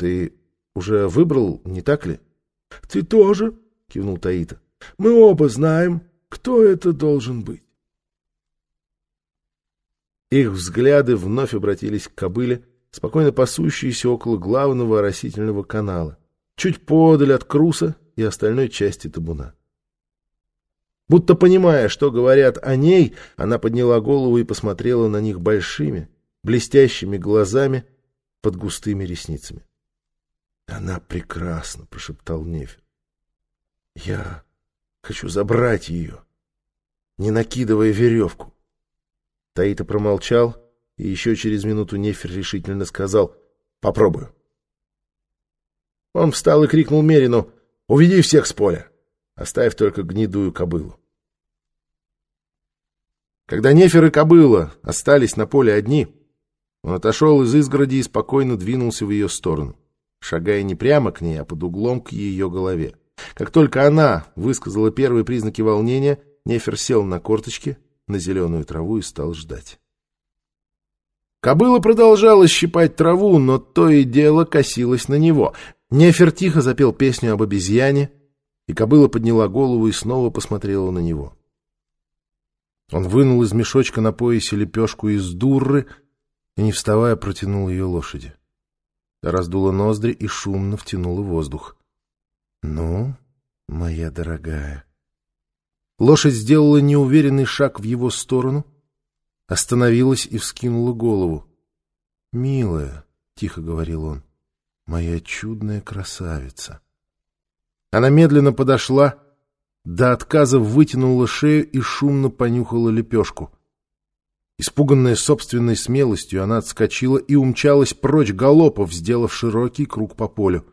Ты уже выбрал, не так ли? — Ты тоже, — кивнул Таита. — Мы оба знаем, кто это должен быть. Их взгляды вновь обратились к кобыле, спокойно пасущейся около главного оросительного канала, чуть подаль от круса и остальной части табуна. Будто понимая, что говорят о ней, она подняла голову и посмотрела на них большими, блестящими глазами под густыми ресницами. — Она прекрасна, — прошептал Нефер. — Я хочу забрать ее, не накидывая веревку. Таита промолчал, и еще через минуту Нефер решительно сказал «Попробую». Он встал и крикнул Мерину «Уведи всех с поля, оставь только гнедую кобылу». Когда Нефер и кобыла остались на поле одни, он отошел из изгороди и спокойно двинулся в ее сторону, шагая не прямо к ней, а под углом к ее голове. Как только она высказала первые признаки волнения, Нефер сел на корточки на зеленую траву и стал ждать. Кобыла продолжала щипать траву, но то и дело косилась на него. Нефер тихо запел песню об обезьяне, и кобыла подняла голову и снова посмотрела на него. Он вынул из мешочка на поясе лепешку из дурры и, не вставая, протянул ее лошади. Раздула ноздри и шумно втянула воздух. — Ну, моя дорогая... Лошадь сделала неуверенный шаг в его сторону, остановилась и вскинула голову. «Милая», — тихо говорил он, — «моя чудная красавица». Она медленно подошла, до отказа вытянула шею и шумно понюхала лепешку. Испуганная собственной смелостью, она отскочила и умчалась прочь галопов, сделав широкий круг по полю.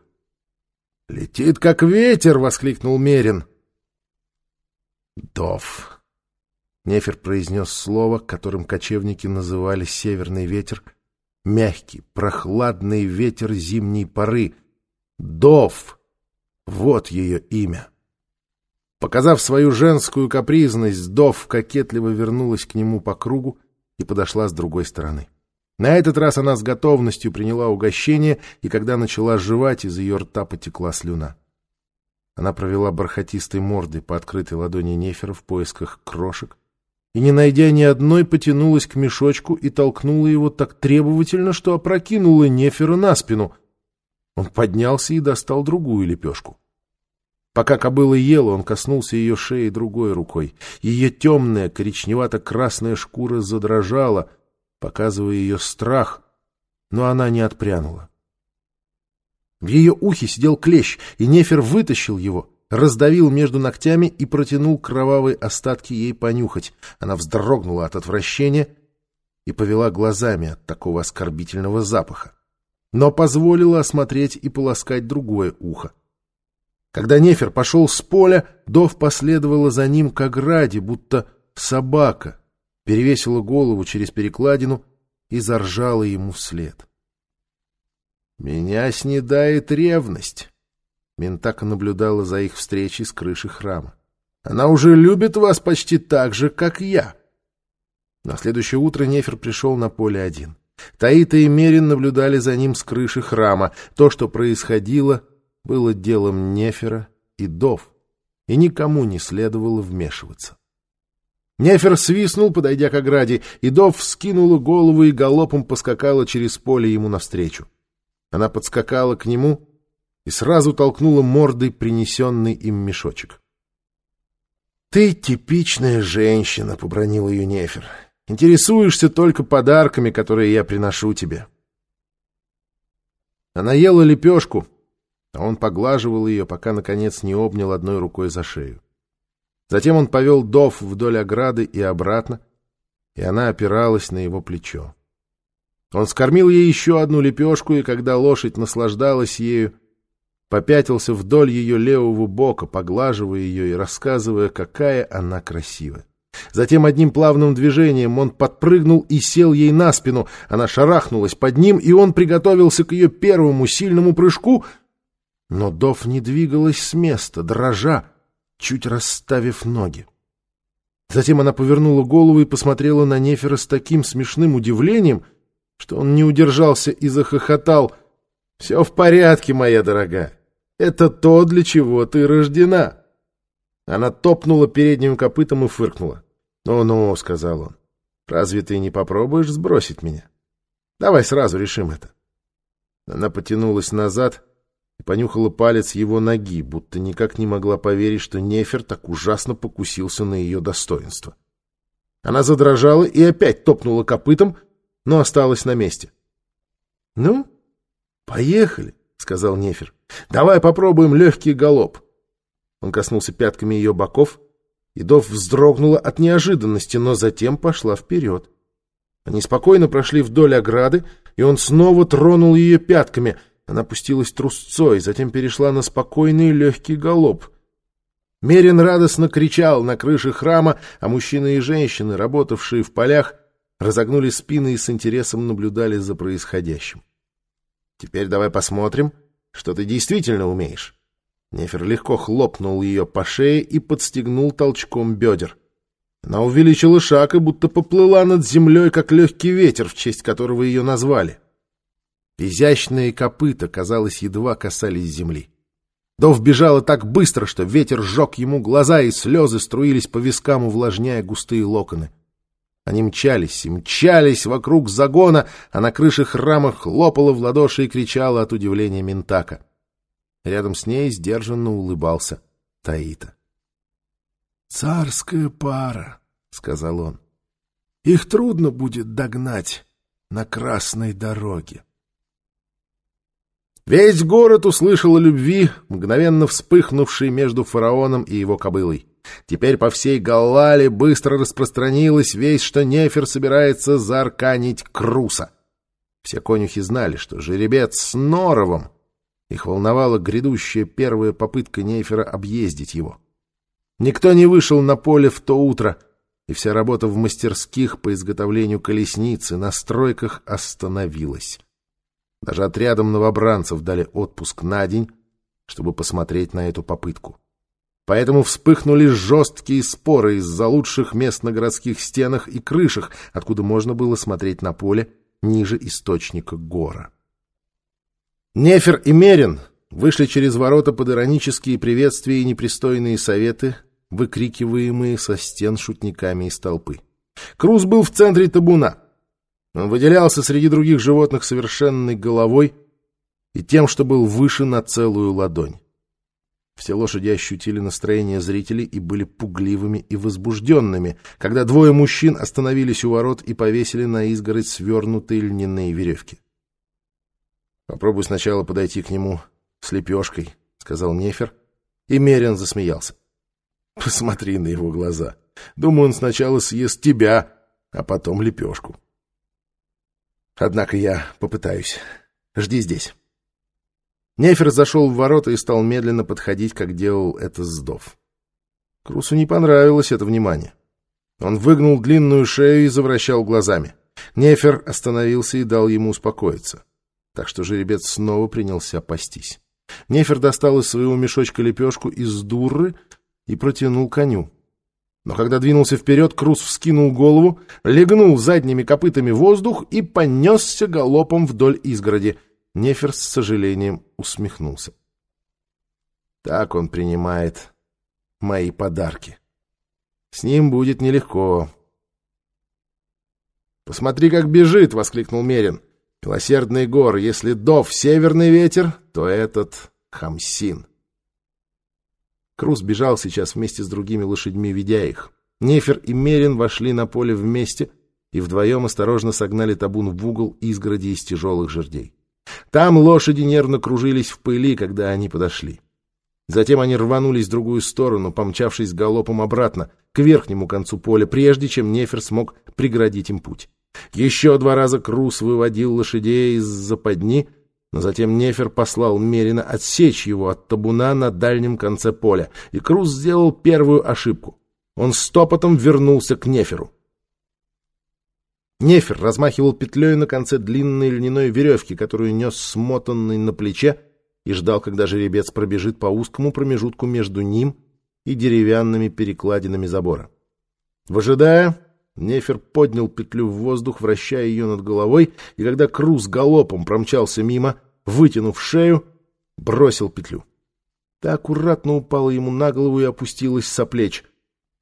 «Летит, как ветер!» — воскликнул Мерин. Дов. Нефер произнес слово, которым кочевники называли «северный ветер», мягкий, прохладный ветер зимней поры. Дов. Вот ее имя. Показав свою женскую капризность, Дов кокетливо вернулась к нему по кругу и подошла с другой стороны. На этот раз она с готовностью приняла угощение, и когда начала жевать, из ее рта потекла слюна. Она провела бархатистой мордой по открытой ладони Нефера в поисках крошек и, не найдя ни одной, потянулась к мешочку и толкнула его так требовательно, что опрокинула Нефера на спину. Он поднялся и достал другую лепешку. Пока кобыла ела, он коснулся ее шеи другой рукой. Ее темная коричневато-красная шкура задрожала, показывая ее страх, но она не отпрянула. В ее ухе сидел клещ, и Нефер вытащил его, раздавил между ногтями и протянул кровавые остатки ей понюхать. Она вздрогнула от отвращения и повела глазами от такого оскорбительного запаха, но позволила осмотреть и полоскать другое ухо. Когда Нефер пошел с поля, Дов последовала за ним к ограде, будто собака, перевесила голову через перекладину и заржала ему вслед. Меня снедает ревность. Ментака наблюдала за их встречей с крыши храма. Она уже любит вас почти так же, как я. На следующее утро Нефер пришел на поле один. Таита и Мерин наблюдали за ним с крыши храма. То, что происходило, было делом Нефера и Дов, и никому не следовало вмешиваться. Нефер свистнул, подойдя к ограде, и Дов вскинула голову и галопом поскакала через поле ему навстречу. Она подскакала к нему и сразу толкнула мордой принесенный им мешочек. — Ты типичная женщина, — побронил ее Нефер. — Интересуешься только подарками, которые я приношу тебе. Она ела лепешку, а он поглаживал ее, пока, наконец, не обнял одной рукой за шею. Затем он повел Дов вдоль ограды и обратно, и она опиралась на его плечо. Он скормил ей еще одну лепешку, и когда лошадь наслаждалась ею, попятился вдоль ее левого бока, поглаживая ее и рассказывая, какая она красивая. Затем одним плавным движением он подпрыгнул и сел ей на спину. Она шарахнулась под ним, и он приготовился к ее первому сильному прыжку, но Дов не двигалась с места, дрожа, чуть расставив ноги. Затем она повернула голову и посмотрела на Нефера с таким смешным удивлением — что он не удержался и захохотал. Все в порядке, моя дорогая. Это то, для чего ты рождена. Она топнула передним копытом и фыркнула. «Ну-ну», — сказал он, — «разве ты не попробуешь сбросить меня? Давай сразу решим это». Она потянулась назад и понюхала палец его ноги, будто никак не могла поверить, что Нефер так ужасно покусился на ее достоинство. Она задрожала и опять топнула копытом, но осталась на месте. — Ну, поехали, — сказал Нефер. — Давай попробуем легкий галоп. Он коснулся пятками ее боков, и Дов вздрогнула от неожиданности, но затем пошла вперед. Они спокойно прошли вдоль ограды, и он снова тронул ее пятками. Она пустилась трусцой, затем перешла на спокойный легкий галоп. Мерин радостно кричал на крыше храма, а мужчины и женщины, работавшие в полях, разогнули спины и с интересом наблюдали за происходящим. «Теперь давай посмотрим, что ты действительно умеешь». Нефер легко хлопнул ее по шее и подстегнул толчком бедер. Она увеличила шаг и будто поплыла над землей, как легкий ветер, в честь которого ее назвали. Изящные копыта, казалось, едва касались земли. Дов бежала так быстро, что ветер сжег ему глаза, и слезы струились по вискам, увлажняя густые локоны. Они мчались и мчались вокруг загона, а на крыше храма хлопала в ладоши и кричала от удивления Ментака. Рядом с ней сдержанно улыбался Таита. «Царская пара», — сказал он. «Их трудно будет догнать на красной дороге». Весь город услышал о любви, мгновенно вспыхнувшей между фараоном и его кобылой. Теперь по всей Галлале быстро распространилась весть, что Нефер собирается заарканить Круса. Все конюхи знали, что жеребец с Норовом их волновала грядущая первая попытка Нейфера объездить его. Никто не вышел на поле в то утро, и вся работа в мастерских по изготовлению колесницы на стройках остановилась. Даже отрядом новобранцев дали отпуск на день, чтобы посмотреть на эту попытку. Поэтому вспыхнули жесткие споры из-за лучших мест на городских стенах и крышах, откуда можно было смотреть на поле ниже источника гора. Нефер и Мерин вышли через ворота под иронические приветствия и непристойные советы, выкрикиваемые со стен шутниками из толпы. Круз был в центре табуна. Он выделялся среди других животных совершенной головой и тем, что был выше на целую ладонь. Все лошади ощутили настроение зрителей и были пугливыми и возбужденными, когда двое мужчин остановились у ворот и повесили на изгородь свернутые льняные веревки. Попробуй сначала подойти к нему с лепешкой, — сказал Нефер, и Мерин засмеялся. Посмотри на его глаза. Думаю, он сначала съест тебя, а потом лепешку. Однако я попытаюсь. Жди здесь. Нефер зашел в ворота и стал медленно подходить, как делал это Сдов. Крусу не понравилось это внимание. Он выгнул длинную шею и завращал глазами. Нефер остановился и дал ему успокоиться так что жеребец снова принялся пастись. Нефер достал из своего мешочка лепешку из дурры и протянул коню. Но когда двинулся вперед, Крус вскинул голову, легнул задними копытами воздух и понесся галопом вдоль изгороди. Нефер с сожалением усмехнулся. Так он принимает мои подарки. С ним будет нелегко. «Посмотри, как бежит!» — воскликнул Мерин. Милосердный гор, если Дов — северный ветер, то этот — Хамсин. Крус бежал сейчас вместе с другими лошадьми, ведя их. Нефер и Мерин вошли на поле вместе и вдвоем осторожно согнали табун в угол изгороди из тяжелых жердей. Там лошади нервно кружились в пыли, когда они подошли. Затем они рванулись в другую сторону, помчавшись галопом обратно, к верхнему концу поля, прежде чем Нефер смог преградить им путь. Еще два раза Крус выводил лошадей из западни, но затем Нефер послал Мерина отсечь его от табуна на дальнем конце поля, и Крус сделал первую ошибку. Он стопотом вернулся к Неферу. Нефер размахивал петлей на конце длинной льняной веревки, которую нес смотанный на плече, и ждал, когда жеребец пробежит по узкому промежутку между ним и деревянными перекладинами забора. Выжидая, Нефер поднял петлю в воздух, вращая ее над головой, и когда Круз галопом промчался мимо, вытянув шею, бросил петлю. Та аккуратно упала ему на голову и опустилась со плеч.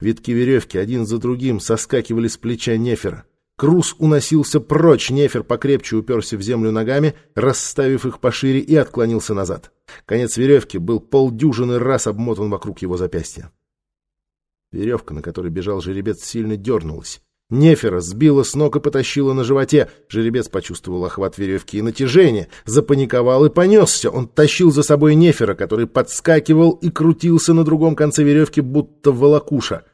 Витки веревки один за другим соскакивали с плеча Нефера. Крус уносился прочь, Нефер покрепче уперся в землю ногами, расставив их пошире, и отклонился назад. Конец веревки был полдюжины раз обмотан вокруг его запястья. Веревка, на которой бежал жеребец, сильно дернулась. Нефера сбила с ног и потащила на животе. Жеребец почувствовал охват веревки и натяжение, запаниковал и понесся. Он тащил за собой Нефера, который подскакивал и крутился на другом конце веревки, будто волокуша.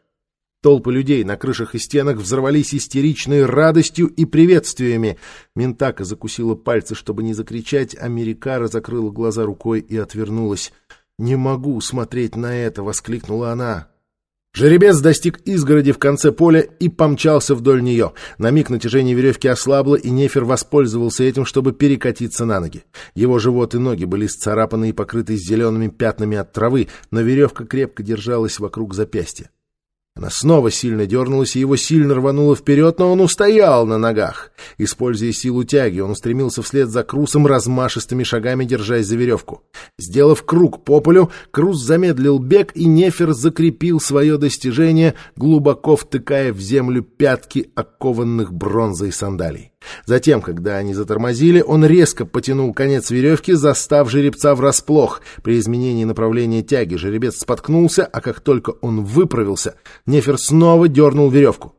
Толпы людей на крышах и стенах взорвались истеричной радостью и приветствиями. Ментака закусила пальцы, чтобы не закричать, а Мерикара закрыла глаза рукой и отвернулась. «Не могу смотреть на это!» — воскликнула она. Жеребец достиг изгороди в конце поля и помчался вдоль нее. На миг натяжение веревки ослабло, и Нефер воспользовался этим, чтобы перекатиться на ноги. Его живот и ноги были сцарапаны и покрыты зелеными пятнами от травы, но веревка крепко держалась вокруг запястья. Она снова сильно дернулась, и его сильно рвануло вперед, но он устоял на ногах. Используя силу тяги, он устремился вслед за Крусом, размашистыми шагами держась за веревку. Сделав круг по полю, Крус замедлил бег, и Нефер закрепил свое достижение, глубоко втыкая в землю пятки окованных бронзой сандалий. Затем, когда они затормозили, он резко потянул конец веревки, застав жеребца врасплох. При изменении направления тяги жеребец споткнулся, а как только он выправился, Нефер снова дернул веревку.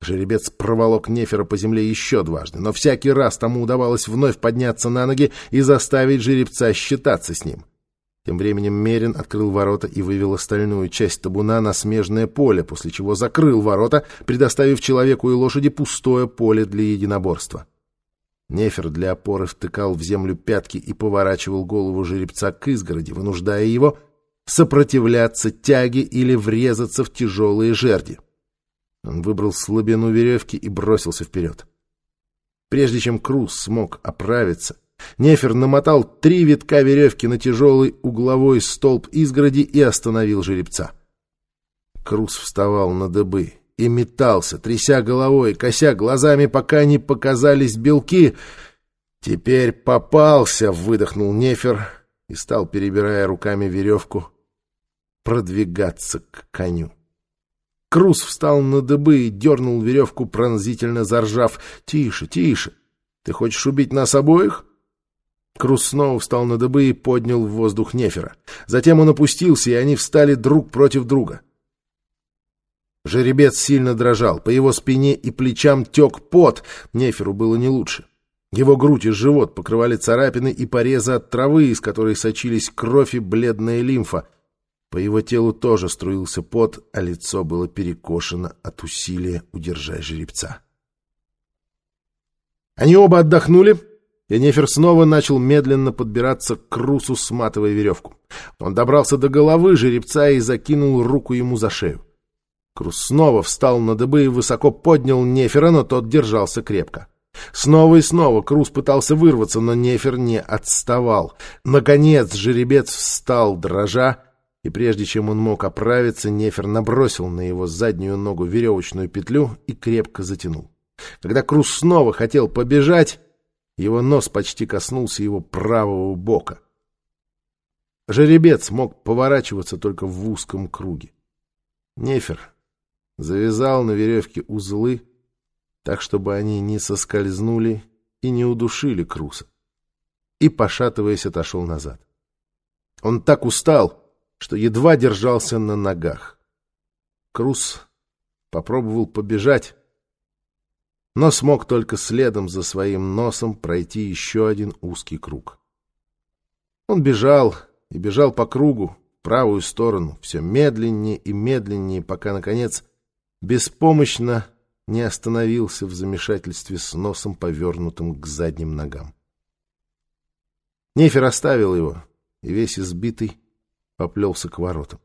Жеребец проволок Нефера по земле еще дважды, но всякий раз тому удавалось вновь подняться на ноги и заставить жеребца считаться с ним. Тем временем Мерин открыл ворота и вывел остальную часть табуна на смежное поле, после чего закрыл ворота, предоставив человеку и лошади пустое поле для единоборства. Нефер для опоры втыкал в землю пятки и поворачивал голову жеребца к изгороди, вынуждая его сопротивляться тяге или врезаться в тяжелые жерди. Он выбрал слабину веревки и бросился вперед. Прежде чем Круз смог оправиться, Нефер намотал три витка веревки на тяжелый угловой столб изгороди и остановил жеребца. Крус вставал на дыбы и метался, тряся головой, кося глазами, пока не показались белки. «Теперь попался!» — выдохнул Нефер и стал, перебирая руками веревку, продвигаться к коню. Крус встал на дыбы и дернул веревку, пронзительно заржав. «Тише, тише! Ты хочешь убить нас обоих?» Крус снова встал на дыбы и поднял в воздух Нефера. Затем он опустился, и они встали друг против друга. Жеребец сильно дрожал. По его спине и плечам тек пот. Неферу было не лучше. Его грудь и живот покрывали царапины и порезы от травы, из которой сочились кровь и бледная лимфа. По его телу тоже струился пот, а лицо было перекошено от усилия удержать жеребца. Они оба отдохнули, Енефер снова начал медленно подбираться к Крусу, сматывая веревку. Он добрался до головы жеребца и закинул руку ему за шею. Крус снова встал на дыбы и высоко поднял Нефера, но тот держался крепко. Снова и снова Крус пытался вырваться, но Нефер не отставал. Наконец жеребец встал, дрожа, и прежде чем он мог оправиться, Нефер набросил на его заднюю ногу веревочную петлю и крепко затянул. Когда Крус снова хотел побежать, его нос почти коснулся его правого бока. Жеребец мог поворачиваться только в узком круге. Нефер завязал на веревке узлы, так, чтобы они не соскользнули и не удушили Круса, и, пошатываясь, отошел назад. Он так устал, что едва держался на ногах. Крус попробовал побежать, но смог только следом за своим носом пройти еще один узкий круг. Он бежал и бежал по кругу, в правую сторону, все медленнее и медленнее, пока, наконец, беспомощно не остановился в замешательстве с носом, повернутым к задним ногам. Нефер оставил его, и весь избитый поплелся к воротам.